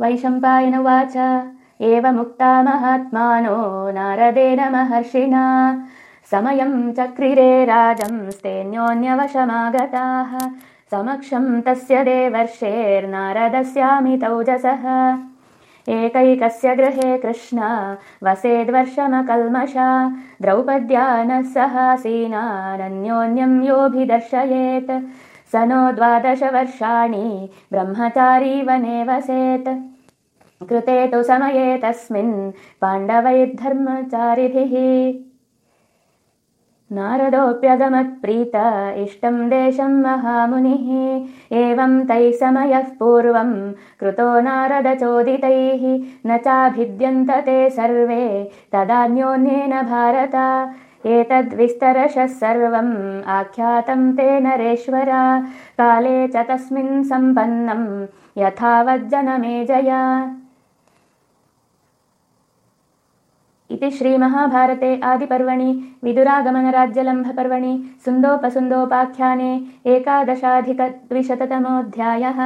वैशम्पायनुवाच। एवमुक्ता महात्मानो नारदेन महर्षिणा समयम् चक्रिरे राजंस्तेऽन्योन्यवशमागताः समक्षम् तस्य देवर्षेर्नारदस्यामितौजसः। एकैकस्य गृहे कृष्ण वसेद्वर्षमकल्मषा। द्रौपद्या नः सहासीनानन्योन्यम् योऽभिदर्शयेत् स नो द्वादशवर्षाणि ब्रह्मचारी वने वसेत् कृते तु समये तस्मिन् पाण्डवैर्धर्मचारिभिः। नारदोऽप्यगमत्प्रीत इष्टम् देशम् महामुनिः। एवम् तैः समयः पूर्वम् कृतो नारदचोदितैः। न चाभिद्यन्त ते सर्वे तदान्योन्येन भारत एतद्विस्तरशः सर्वम् आख्यातम् ते नरेश्वर। काले च तस्मिन् सम्पन्नम् इति श्रीमहाभारते आदिपर्वणि विदुरागमनराज्यलम्भपर्वणि सुन्दोपसुन्दोपाख्याने एकादशाधिकद्विशततमोऽध्यायः